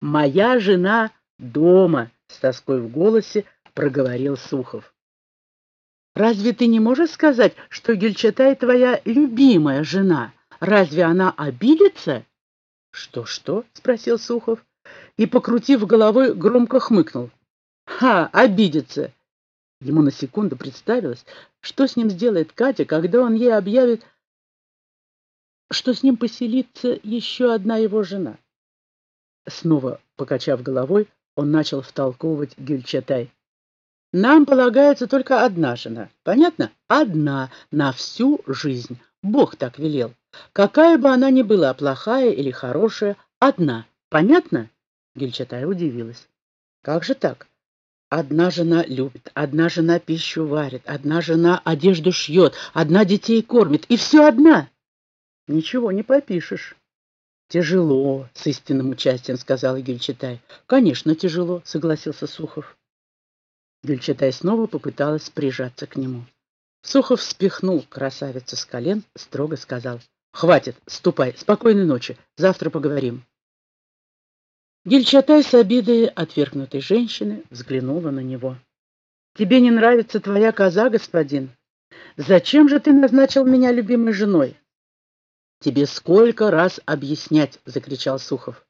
Моя жена дома, с тоской в голосе проговорил Сухов. Разве ты не можешь сказать, что Гюльчатай твоя любимая жена? Разве она обидится? Что-что? спросил Сухов и, покрутив головой, громко хмыкнул. Ха, обидится. Ему на секунду представилось, что с ним сделает Катя, когда он ей объявит, что с ним поселится еще одна его жена. Снова покачав головой, он начал втолковывать Гюльчатай. Нам полагается только одна жена. Понятно? Одна на всю жизнь. Бог так велел. Какая бы она ни была, плохая или хорошая, одна. Понятно? Гюльчатай удивилась. Как же так? Одна жена любит, одна жена пищу варит, одна жена одежду шьет, одна детей кормит, и все одна. Ничего не попишешь. Тяжело, с истинным участием сказала Гюльчатай. Конечно, тяжело, согласился Сухов. Гюльчатай снова попыталась прижаться к нему. Сухов спихнул красавицу с колен, строго сказал. «Хватит, ступай, спокойной ночи, завтра поговорим». Гюльчатай с обидой отвергнутой женщины взглянула на него. «Тебе не нравится твоя коза, господин? Зачем же ты назначил меня любимой женой?» «Тебе сколько раз объяснять!» — закричал Сухов.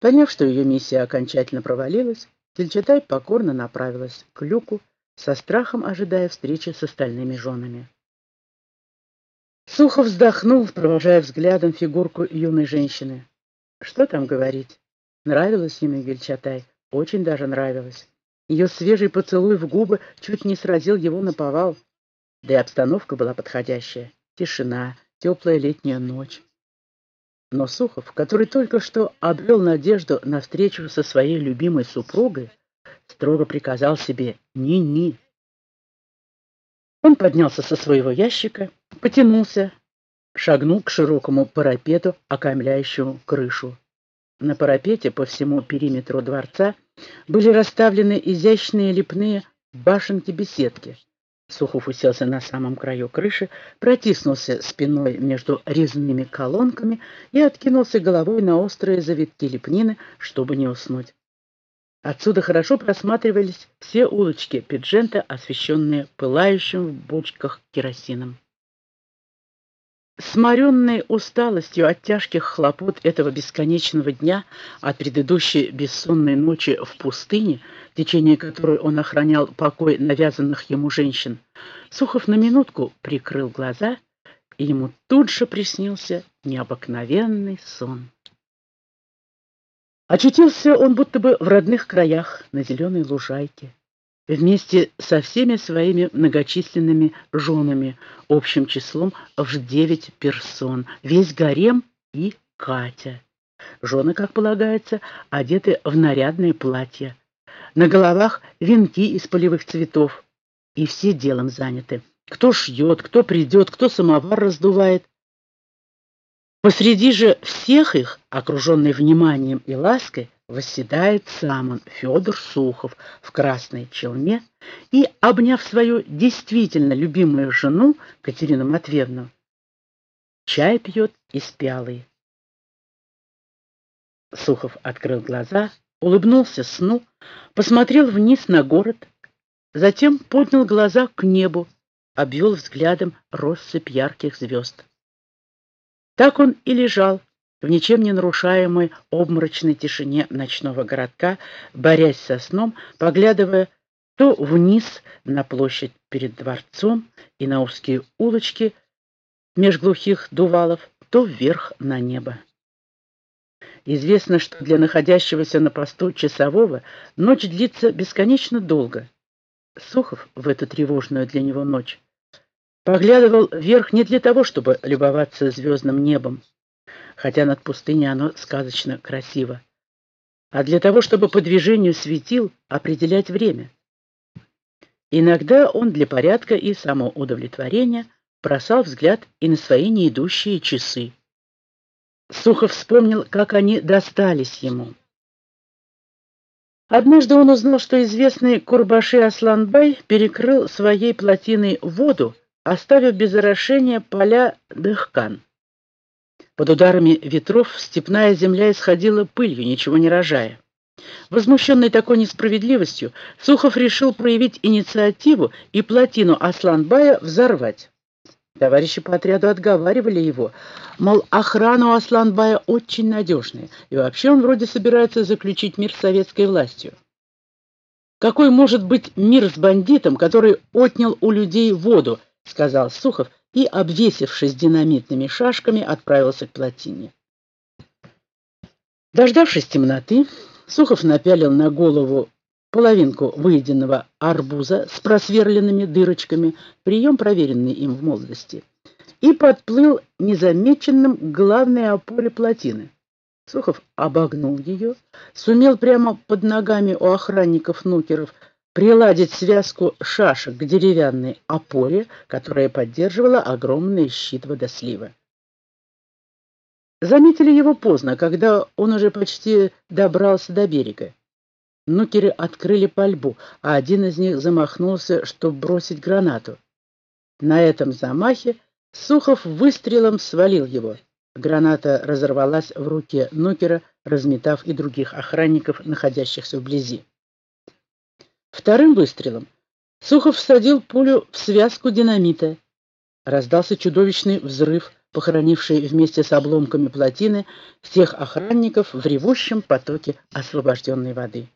Поняв, что ее миссия окончательно провалилась, Тельчатай покорно направилась к люку, со страхом ожидая встречи с остальными женами. Сухов вздохнул, провожая взглядом фигурку юной женщины. Что там говорить? Нравилось ему Гельчатай, очень даже нравилось. Ее свежий поцелуй в губы чуть не сразил его на повал. Да и обстановка была подходящая. Тишина, теплая летняя ночь. Но Сухов, который только что обрел надежду на встречу со своей любимой супругой, строго приказал себе «ни-ни». Он поднялся со своего ящика, потянулся, шагнул к широкому парапету, окаймляющему крышу. На парапете по всему периметру дворца были расставлены изящные лепные башенки-беседки. Сухов уселся на самом краю крыши, протиснулся спиной между резными колонками и откинулся головой на острые завитки лепнины, чтобы не уснуть. Отсюда хорошо просматривались все улочки Пиджента, освещенные пылающим в бочках керосином. Сморенный усталостью от тяжких хлопот этого бесконечного дня, от предыдущей бессонной ночи в пустыне, в течение которой он охранял покой навязанных ему женщин, Сухов на минутку прикрыл глаза, и ему тут же приснился необыкновенный сон. Очутился он будто бы в родных краях, на зеленой лужайке вместе со всеми своими многочисленными женами, общим числом в девять персон, весь гарем и Катя. Жены, как полагается, одеты в нарядные платья. На головах венки из полевых цветов. И все делом заняты. Кто шьет, кто придет, кто самовар раздувает. Посреди же всех их, окруженный вниманием и лаской, восседает сам он, Федор Сухов, в красной челме и, обняв свою действительно любимую жену, Катерину Матвеевну, чай пьет из пиалы. Сухов открыл глаза, улыбнулся сну, посмотрел вниз на город, затем поднял глаза к небу, обвел взглядом россыпь ярких звезд. Так он и лежал, в ничем не нарушаемой обморочной тишине ночного городка, борясь со сном, поглядывая то вниз на площадь перед дворцом и на узкие улочки меж глухих дувалов, то вверх на небо. Известно, что для находящегося на посту часового ночь длится бесконечно долго. Сухов в эту тревожную для него ночь поглядывал вверх не для того, чтобы любоваться звездным небом, хотя над пустыней оно сказочно красиво, а для того, чтобы по движению светил определять время. Иногда он для порядка и самоудовлетворения бросал взгляд и на свои неидущие часы. Сухов вспомнил, как они достались ему. Однажды он узнал, что известный Курбаши Асланбай перекрыл своей плотиной воду, оставив без орошения поля Дыхкан. Под ударами ветров степная земля исходила пылью, ничего не рожая. Возмущенный такой несправедливостью, Сухов решил проявить инициативу и плотину Асланбая взорвать. Товарищи по отряду отговаривали его, мол, охрана у Асланбая очень надежная, и вообще он вроде собирается заключить мир с советской властью. «Какой может быть мир с бандитом, который отнял у людей воду?» — сказал Сухов и, обвесившись динамитными шашками, отправился к плотине. Дождавшись темноты, Сухов напялил на голову половинку выеденного арбуза с просверленными дырочками, прием, проверенный им в молодости, и подплыл незамеченным к главной опоре плотины. Сухов обогнул ее, сумел прямо под ногами у охранников-нукеров приладить связку шашек к деревянной опоре, которая поддерживала огромный щит водослива. Заметили его поздно, когда он уже почти добрался до берега. Нукеры открыли пальбу, а один из них замахнулся, чтобы бросить гранату. На этом замахе Сухов выстрелом свалил его. Граната разорвалась в руке Нукера, разметав и других охранников, находящихся вблизи. Вторым выстрелом Сухов всадил пулю в связку динамита. Раздался чудовищный взрыв, похоронивший вместе с обломками плотины всех охранников в ревущем потоке освобожденной воды.